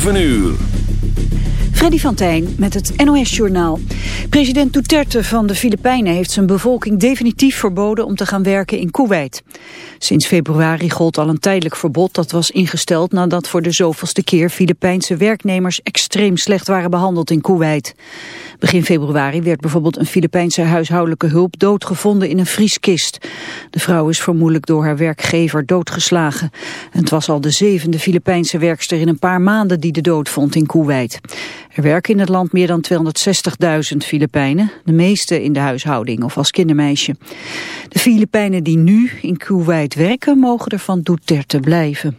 7 uur. Freddy van met het NOS-journaal. President Duterte van de Filipijnen heeft zijn bevolking definitief verboden om te gaan werken in Kuwait. Sinds februari gold al een tijdelijk verbod dat was ingesteld nadat voor de zoveelste keer Filipijnse werknemers extreem slecht waren behandeld in Kuwait. Begin februari werd bijvoorbeeld een Filipijnse huishoudelijke hulp doodgevonden in een vrieskist. De vrouw is vermoedelijk door haar werkgever doodgeslagen. Het was al de zevende Filipijnse werkster in een paar maanden die de dood vond in Kuwait. Er werken in het land meer dan 260.000 Filipijnen, de meeste in de huishouding of als kindermeisje. De Filipijnen die nu in Kuwait werken mogen er van Duterte blijven.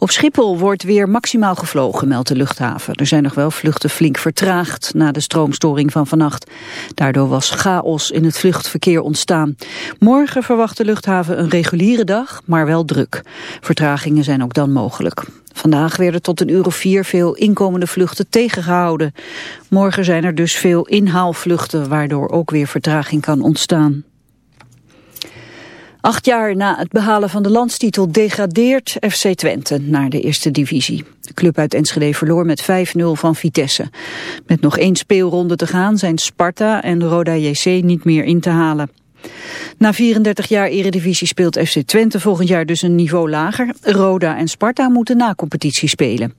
Op Schiphol wordt weer maximaal gevlogen, meldt de luchthaven. Er zijn nog wel vluchten flink vertraagd na de stroomstoring van vannacht. Daardoor was chaos in het vluchtverkeer ontstaan. Morgen verwacht de luchthaven een reguliere dag, maar wel druk. Vertragingen zijn ook dan mogelijk. Vandaag werden tot een uur of vier veel inkomende vluchten tegengehouden. Morgen zijn er dus veel inhaalvluchten, waardoor ook weer vertraging kan ontstaan. Acht jaar na het behalen van de landstitel degradeert FC Twente naar de eerste divisie. De club uit Enschede verloor met 5-0 van Vitesse. Met nog één speelronde te gaan zijn Sparta en Roda JC niet meer in te halen. Na 34 jaar eredivisie speelt FC Twente volgend jaar dus een niveau lager. Roda en Sparta moeten na competitie spelen.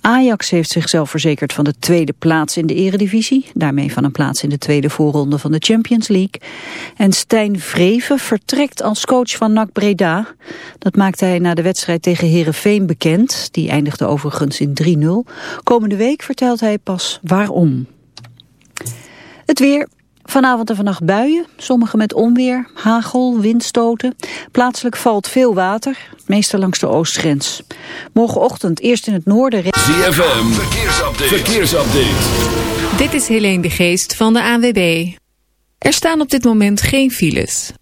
Ajax heeft zichzelf verzekerd van de tweede plaats in de eredivisie. Daarmee van een plaats in de tweede voorronde van de Champions League. En Stijn Vreven vertrekt als coach van NAC Breda. Dat maakte hij na de wedstrijd tegen Herenveen bekend. Die eindigde overigens in 3-0. Komende week vertelt hij pas waarom. Het weer, Vanavond en vannacht buien, sommige met onweer, hagel, windstoten. Plaatselijk valt veel water, meestal langs de oostgrens. Morgenochtend eerst in het noorden... ZFM, verkeersupdate. verkeersupdate. Dit is Helene de Geest van de ANWB. Er staan op dit moment geen files.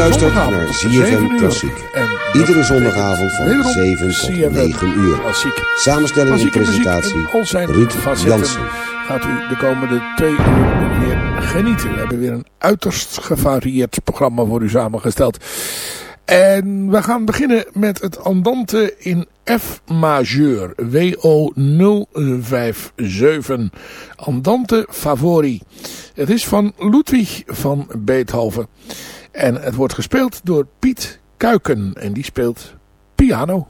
Luistert naar ZFM Klassiek. Iedere zondagavond van 7 tot 9 uur. Samenstelling en presentatie Ruud Jansen. Gaat u de komende twee uur weer genieten. We hebben weer een uiterst gevarieerd programma voor u samengesteld. En we gaan beginnen met het Andante in F majeur. WO 057. Andante Favori. Het is van Ludwig van Beethoven. En het wordt gespeeld door Piet Kuiken. En die speelt piano.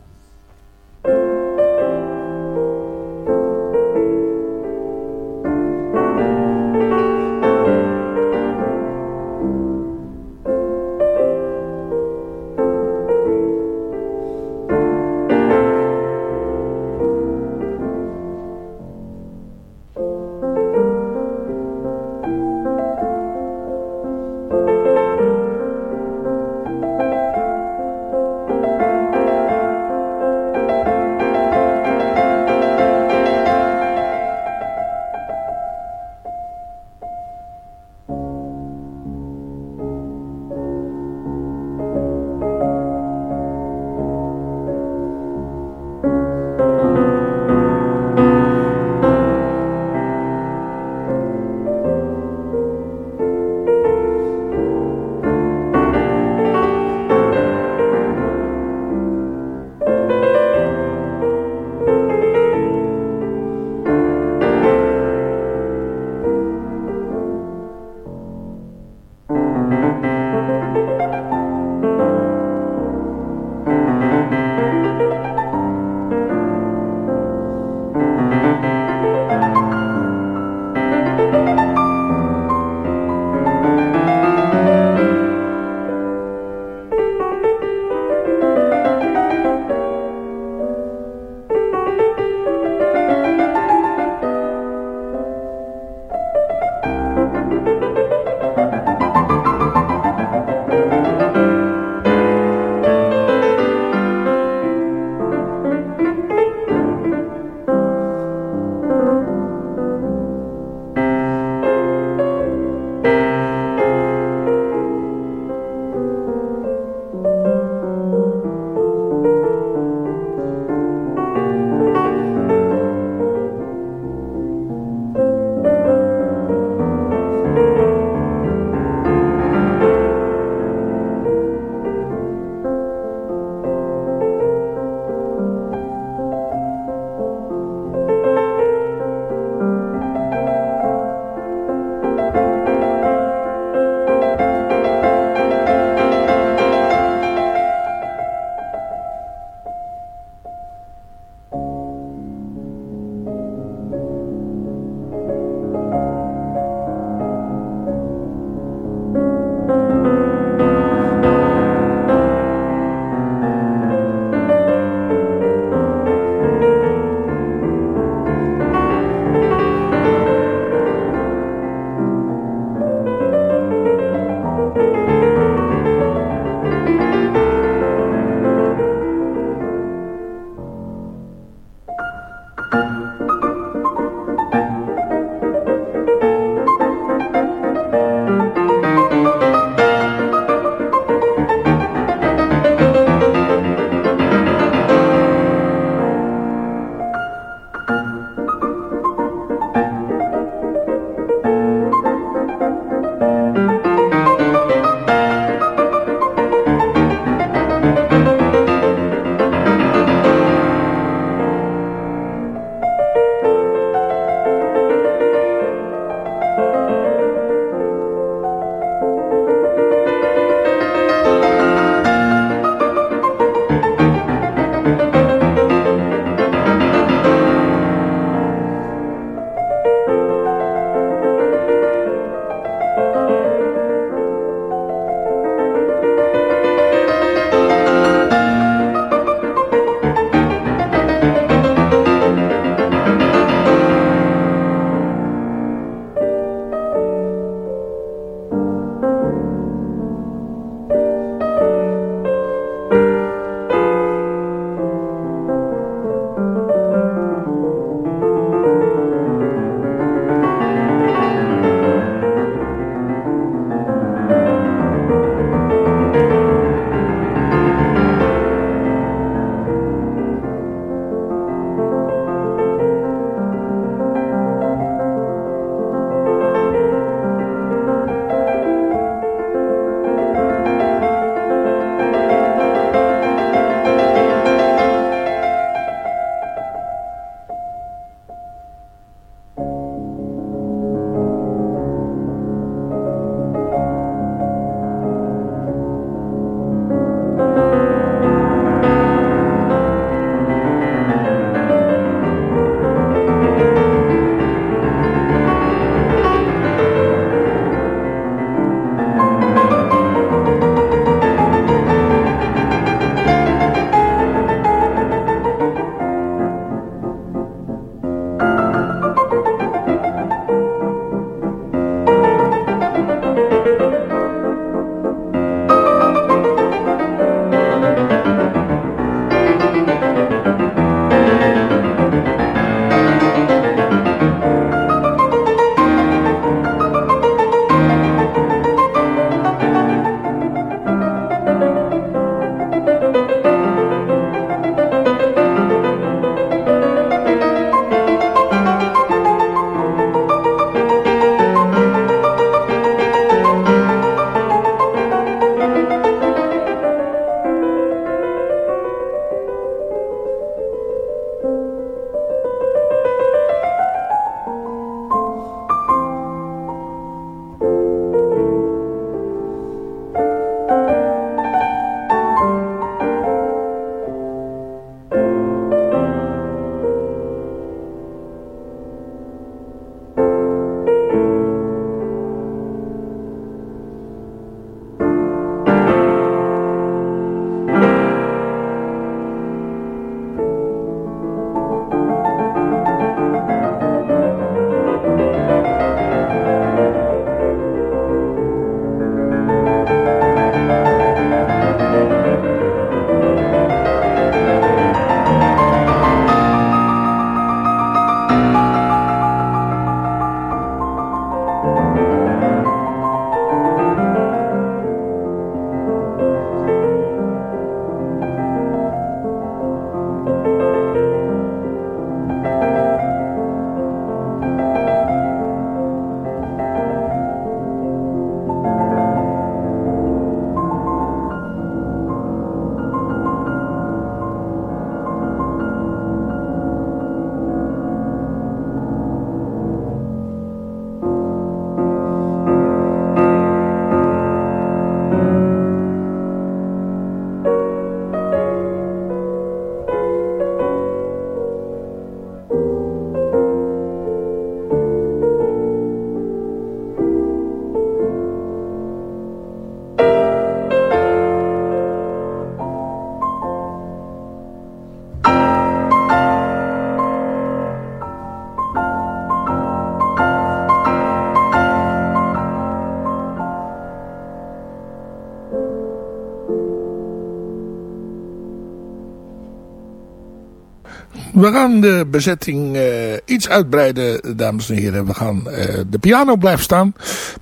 We gaan de bezetting uh, iets uitbreiden, dames en heren. We gaan, uh, de piano blijft staan.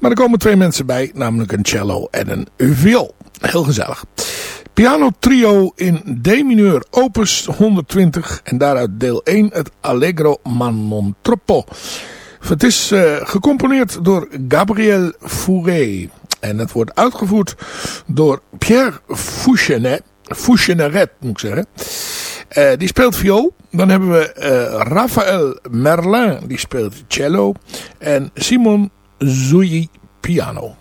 Maar er komen twee mensen bij, namelijk een cello en een viool. Heel gezellig. Piano trio in D mineur opus 120 en daaruit deel 1 het Allegro ma non troppo. Het is uh, gecomponeerd door Gabriel Fauré en het wordt uitgevoerd door Pierre Fouchenet. Foucheneret moet ik zeggen. Uh, die speelt viool. Dan hebben we uh, Raphaël Merlin, die speelt cello. En Simon Zouy piano.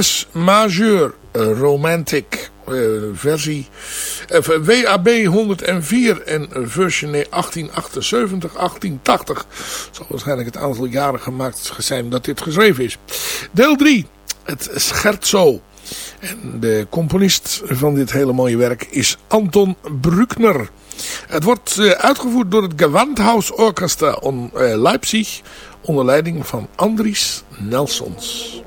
S majeur, romantic versie WAB 104 en versie 1878, 1880. zal waarschijnlijk het aantal jaren gemaakt zijn dat dit geschreven is. Deel 3, het scherzo. En de componist van dit hele mooie werk is Anton Bruckner. Het wordt uitgevoerd door het Gewandhaus Orchestra in Leipzig onder leiding van Andries Nelsons.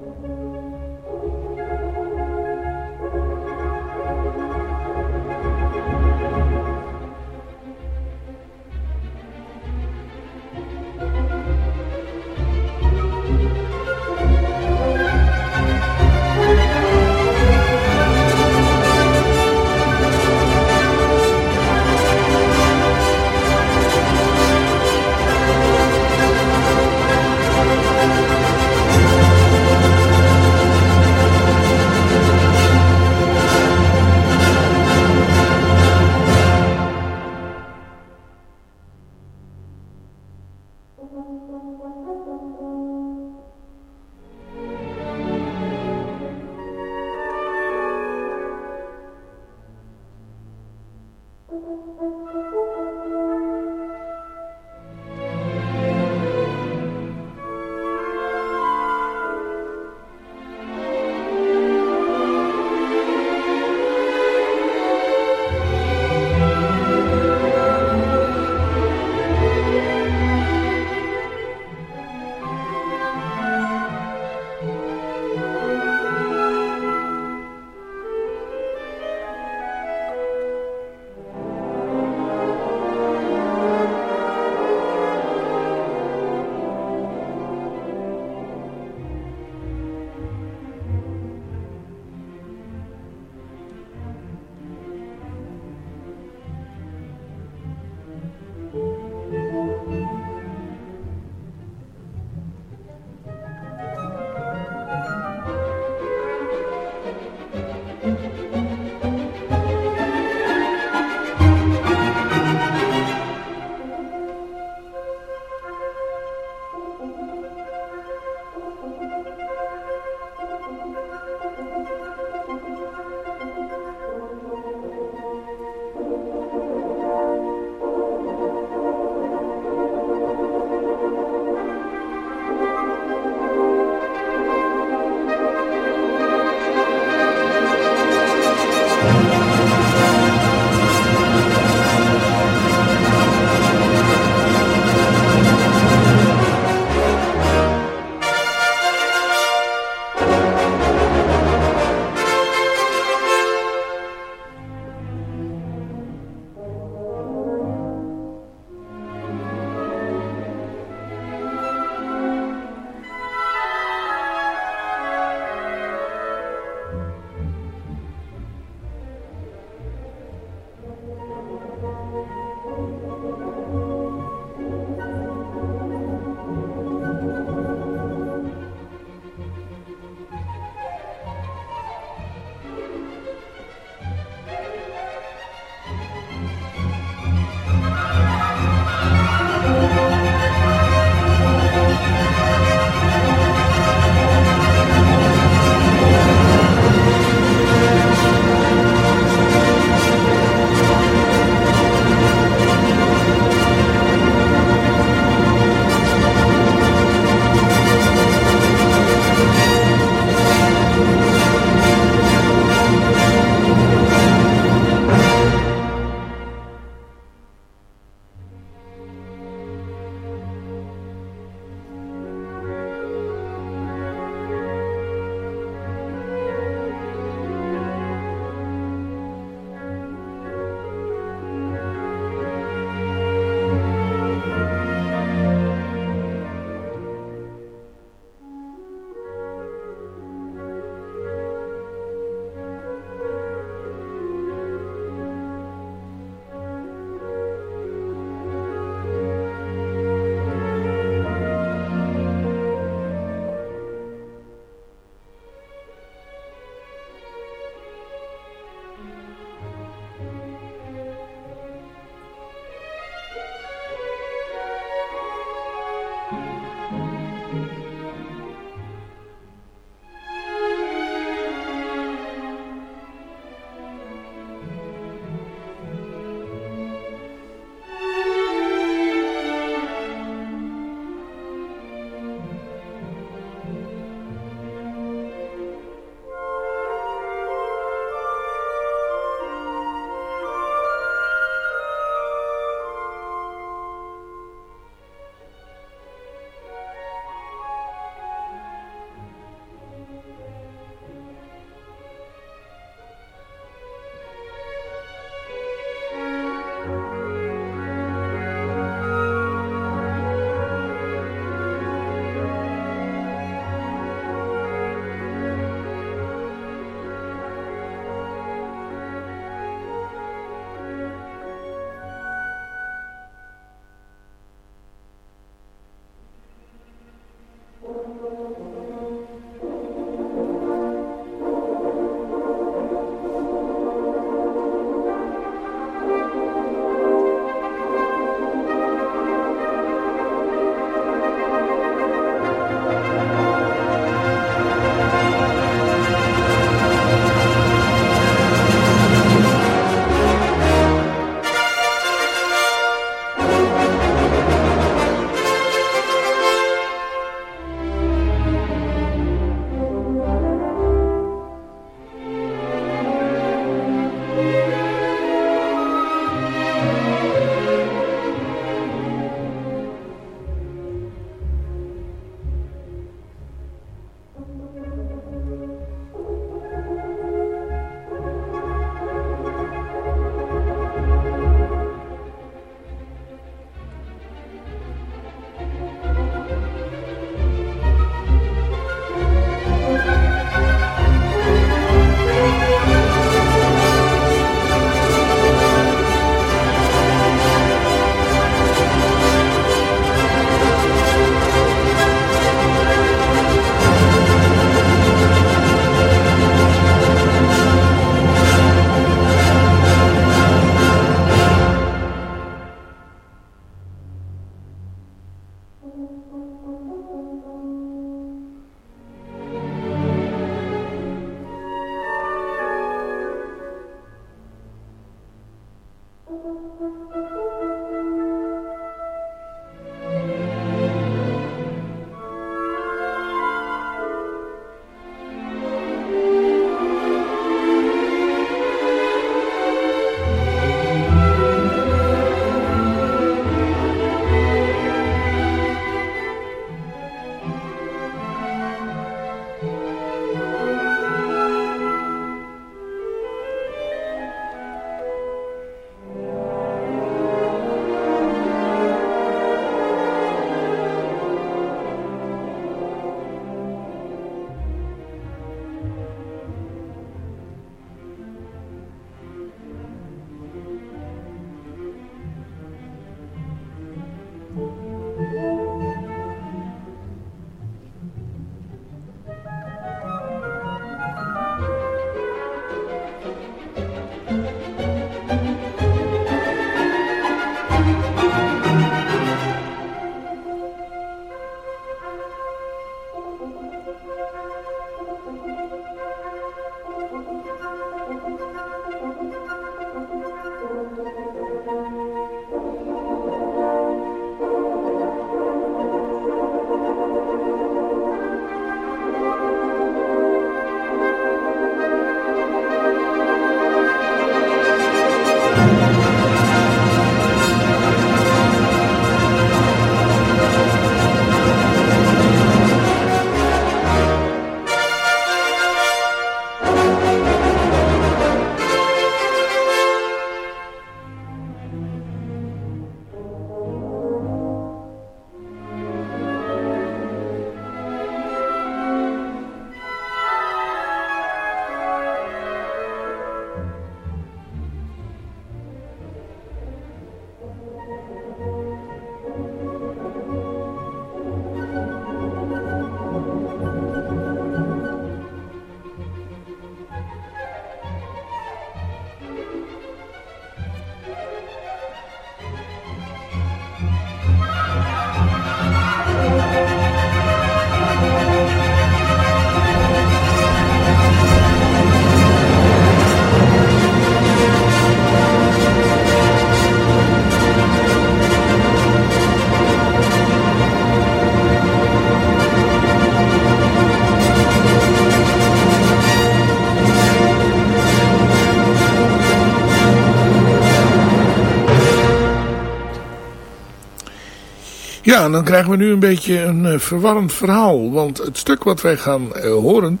Dan krijgen we nu een beetje een uh, verwarrend verhaal. Want het stuk wat wij gaan uh, horen,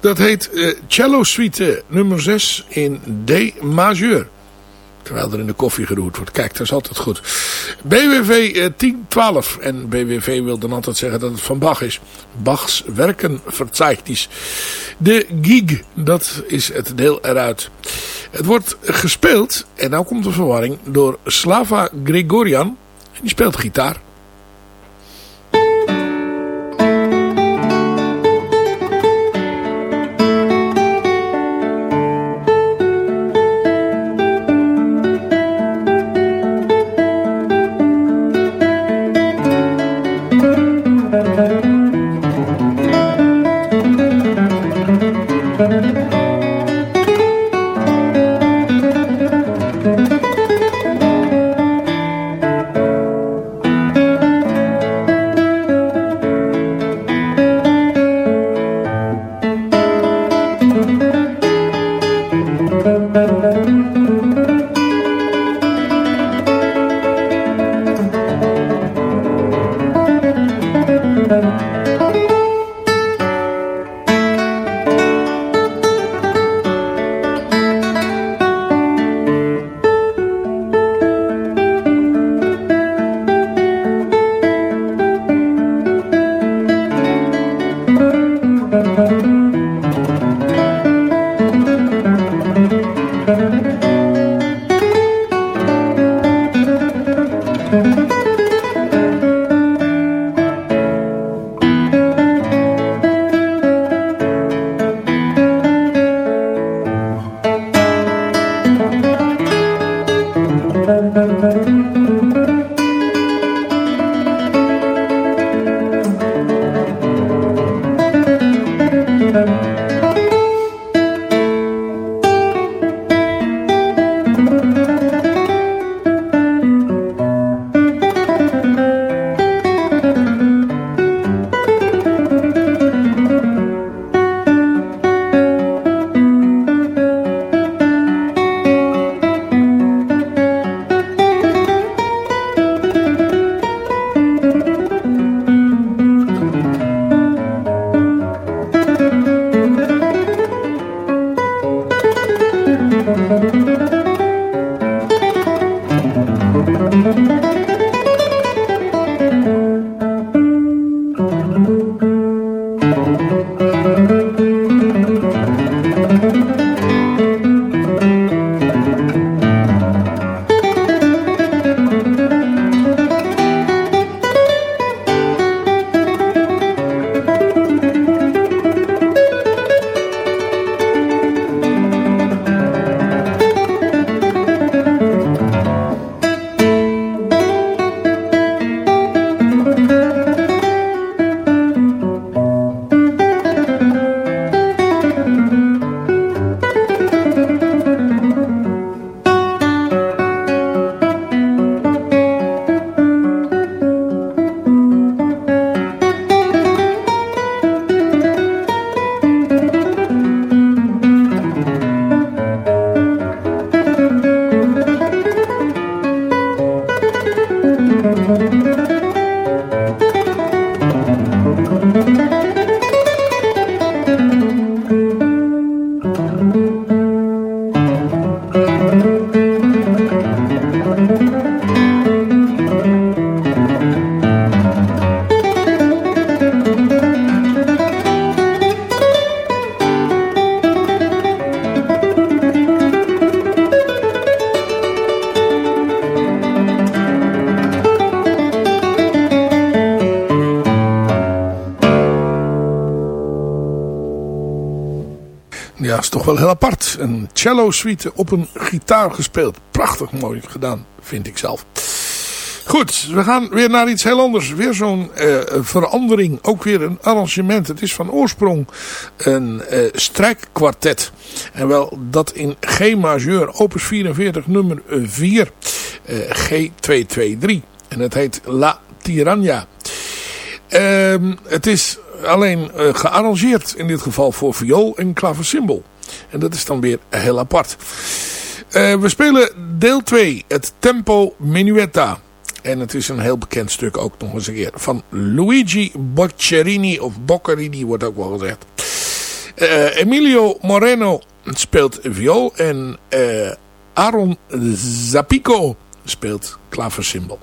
dat heet uh, Cello Suite nummer 6 in D majeur. Terwijl er in de koffie geroerd wordt. Kijk, dat is altijd goed. BWV eh, 1012. En BWV wil dan altijd zeggen dat het van Bach is. Bachs Werkenverzeichnis. De Gig, dat is het deel eruit. Het wordt gespeeld, en nou komt de verwarring, door Slava Gregorian. En die speelt gitaar. Cello suite op een gitaar gespeeld. Prachtig mooi gedaan, vind ik zelf. Goed, we gaan weer naar iets heel anders. Weer zo'n uh, verandering. Ook weer een arrangement. Het is van oorsprong een uh, strijkkwartet. En wel dat in G majeur, opus 44, nummer 4. Uh, G223. En het heet La Tirania. Ehm, het is alleen gearrangeerd in dit geval voor viool en klaversymbol. En dat is dan weer heel apart. Uh, we spelen deel 2, het Tempo Minuetta. En het is een heel bekend stuk ook nog eens een keer. Van Luigi Boccherini, of Boccherini wordt ook wel gezegd. Uh, Emilio Moreno speelt viool. En uh, Aaron Zapico speelt klaversymbol.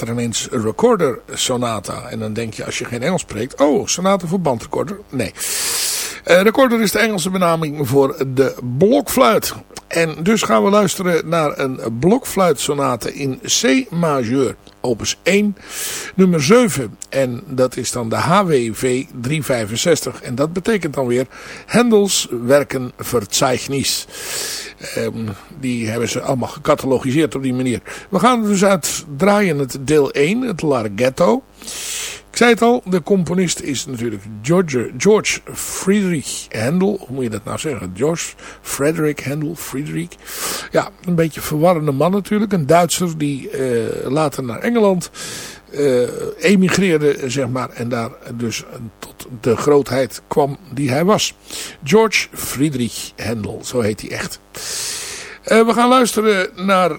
Er ineens recorder sonata. En dan denk je als je geen Engels spreekt, oh, sonata voor bandrecorder. Nee. Uh, recorder is de Engelse benaming voor de blokfluit. En dus gaan we luisteren naar een blokfluitsonate in C majeur. Opus 1, nummer 7. En dat is dan de HWV 365. En dat betekent dan weer Hendels werken Verzeichnis. Um, die hebben ze allemaal gecatalogiseerd op die manier. We gaan dus uit draaien het deel 1, het Larghetto. Ik zei het al, de componist is natuurlijk George, George Friedrich Handel. Hoe moet je dat nou zeggen? George Frederick Handel, Friedrich. Ja, een beetje verwarrende man natuurlijk. Een Duitser die uh, later naar Engeland uh, emigreerde, zeg maar. En daar dus tot de grootheid kwam die hij was. George Friedrich Handel, zo heet hij echt. Uh, we gaan luisteren naar,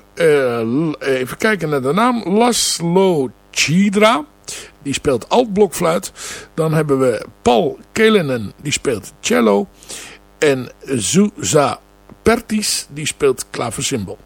even kijken naar de naam, Laszlo Chidra die speelt altblokfluit. Dan hebben we Paul Kelenen, die speelt cello. En Zuza Pertis, die speelt klaversymbol.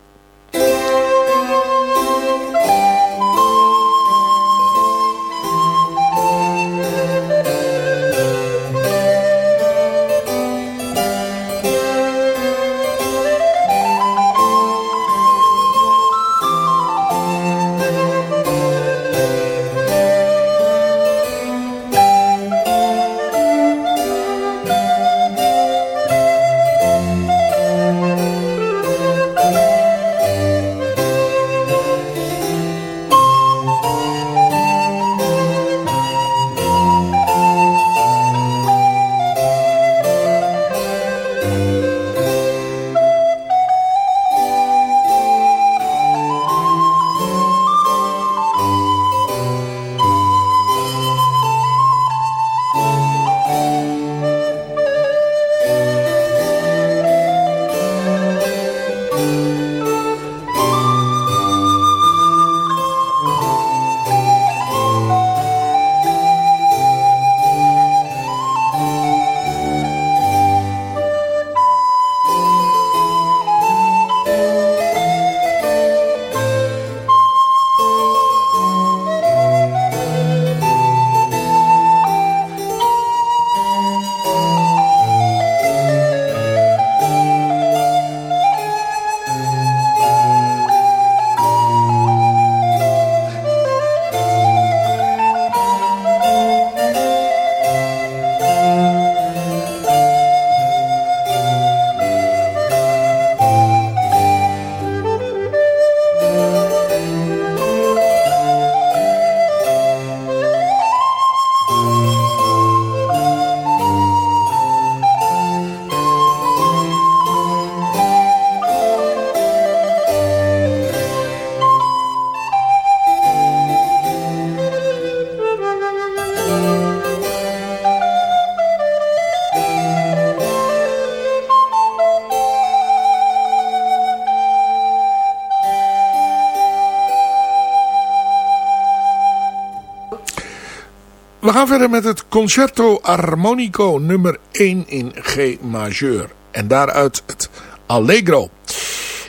Gaan verder met het Concerto Armonico nummer 1 in G majeur. En daaruit het Allegro.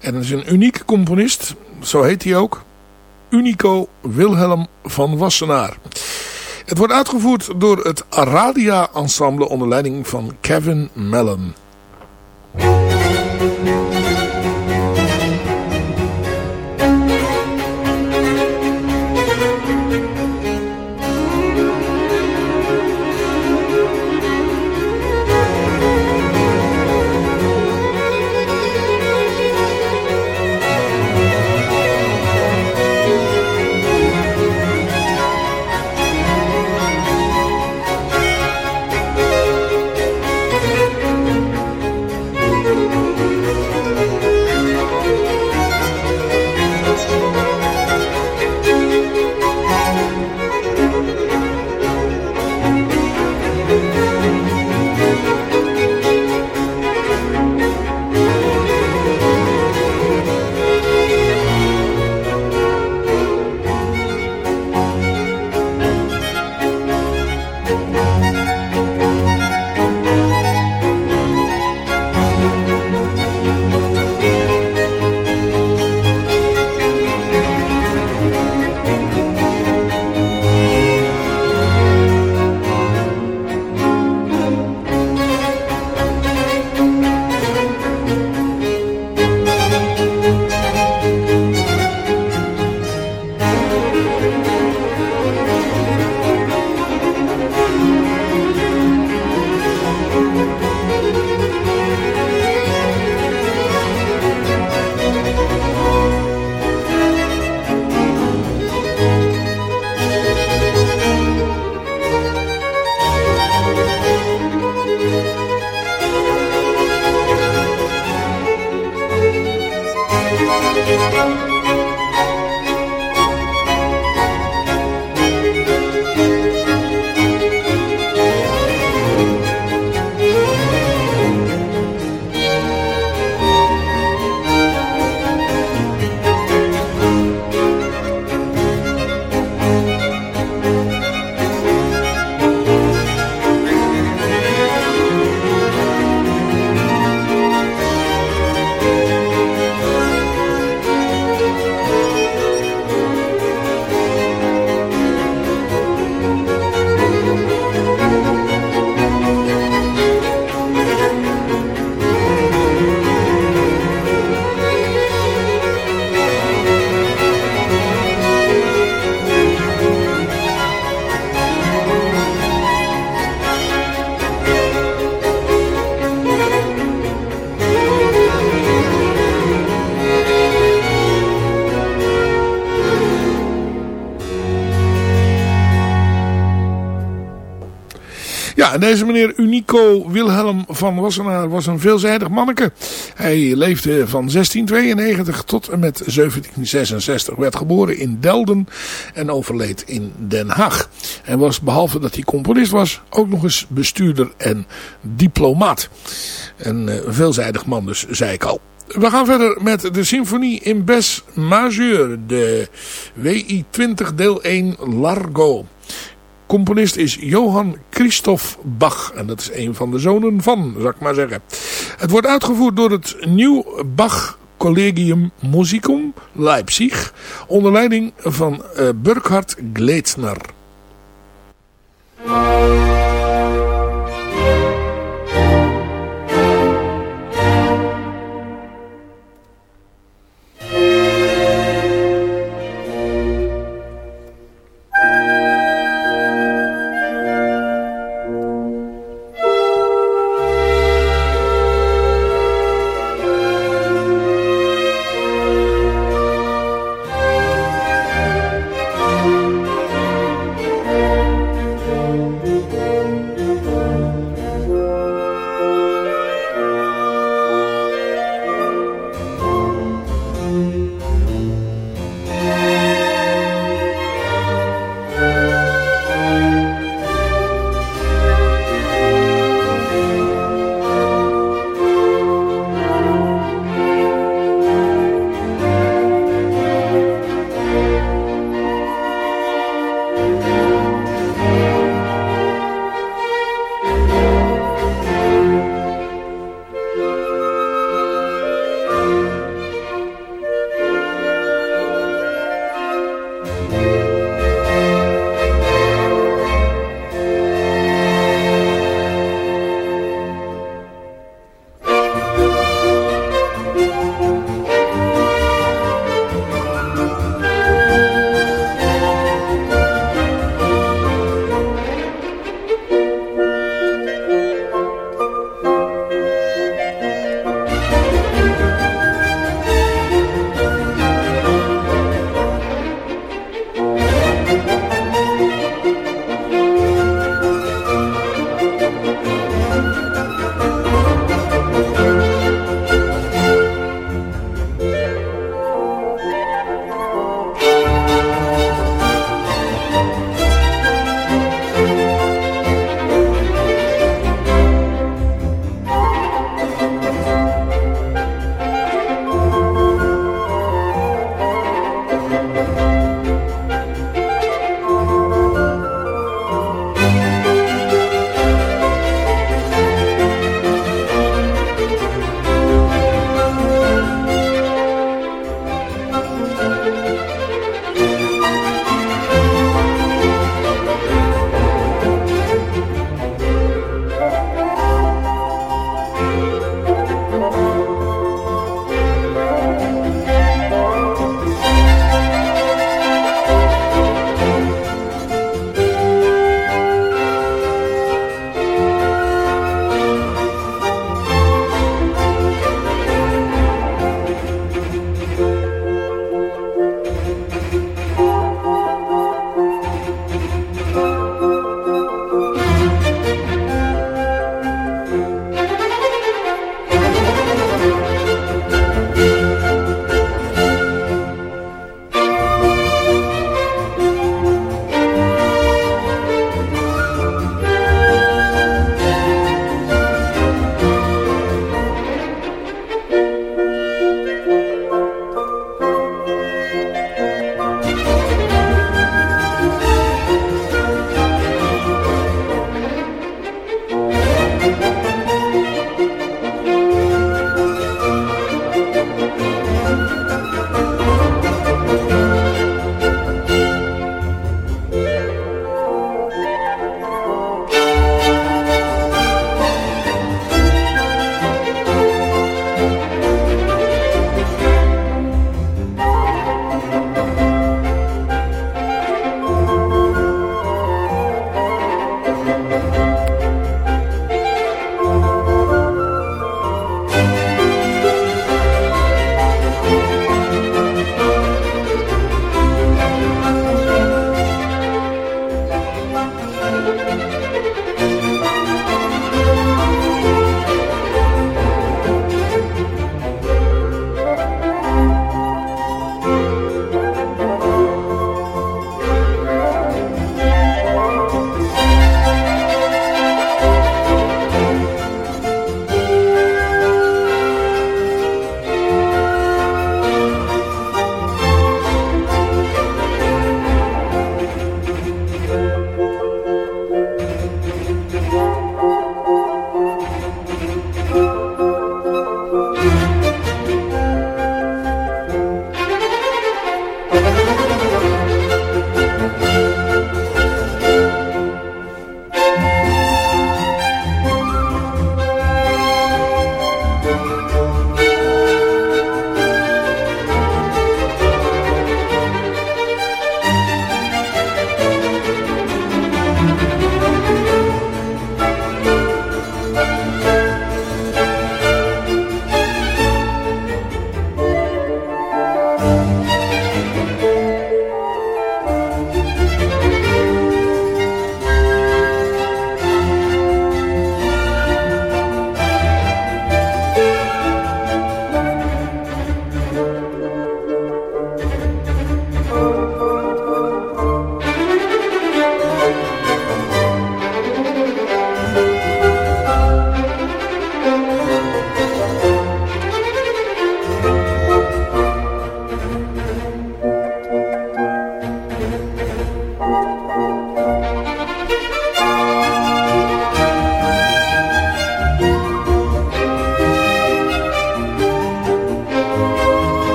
En dat is een unieke componist, zo heet hij ook. Unico Wilhelm van Wassenaar. Het wordt uitgevoerd door het Aradia Ensemble onder leiding van Kevin Mellon. Deze meneer Unico Wilhelm van Wassenaar was een veelzijdig manneke. Hij leefde van 1692 tot en met 1766. Werd geboren in Delden en overleed in Den Haag. En was behalve dat hij componist was, ook nog eens bestuurder en diplomaat. Een uh, veelzijdig man dus, zei ik al. We gaan verder met de symfonie in Bes Majeur, de WI 20 deel 1 Largo. Componist is Johann Christoph Bach. En dat is een van de zonen van, zou ik maar zeggen. Het wordt uitgevoerd door het Nieuw Bach Collegium Musicum Leipzig. Onder leiding van uh, Burkhard Gleetsner.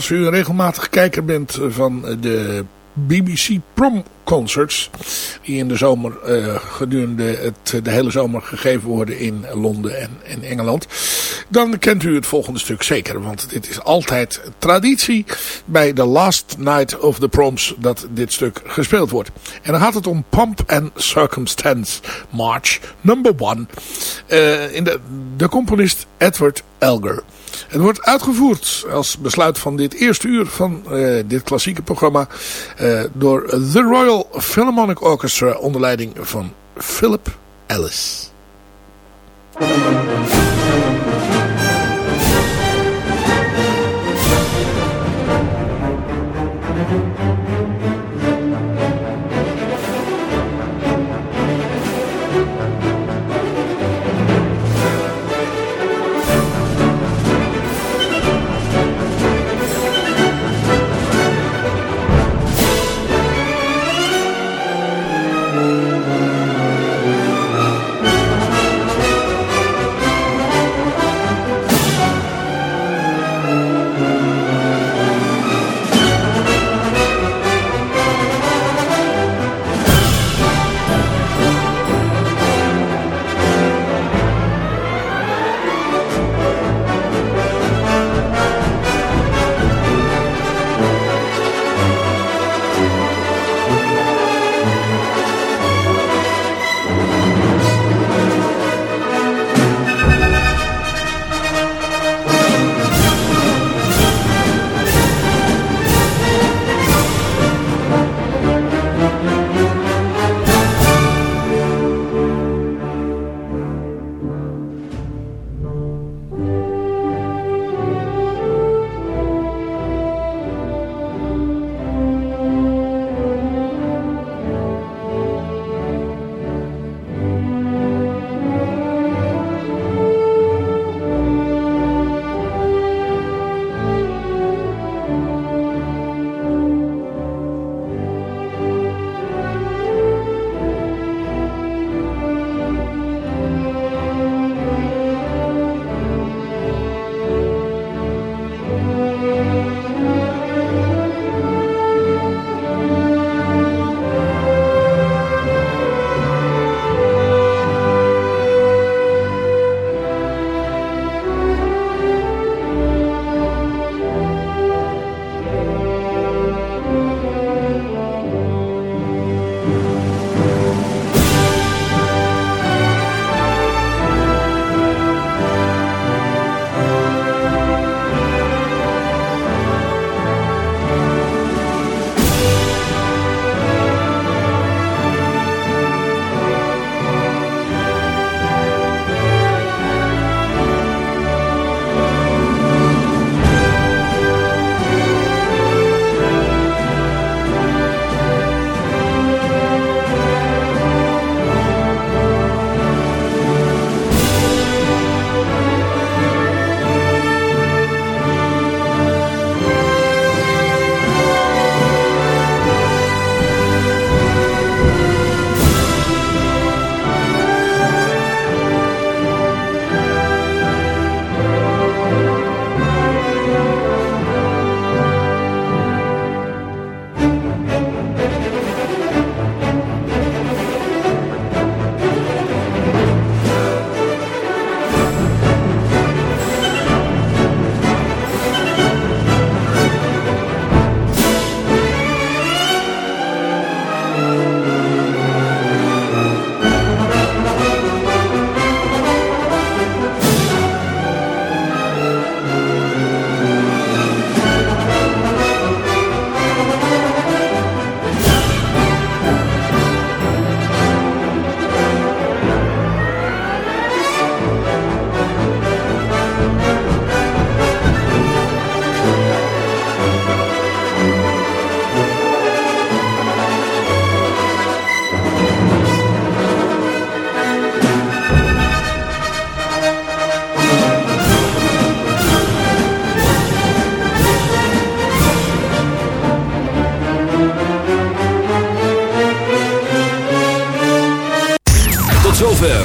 Als u een regelmatig kijker bent van de BBC Prom Concerts. Die in de zomer uh, gedurende het, de hele zomer gegeven worden in Londen en in Engeland. Dan kent u het volgende stuk zeker. Want dit is altijd traditie bij de Last Night of the Proms dat dit stuk gespeeld wordt. En dan gaat het om Pomp and Circumstance March number 1. Uh, in de, de componist Edward Elgar. Het wordt uitgevoerd als besluit van dit eerste uur van uh, dit klassieke programma uh, door The Royal Philharmonic Orchestra onder leiding van Philip Ellis.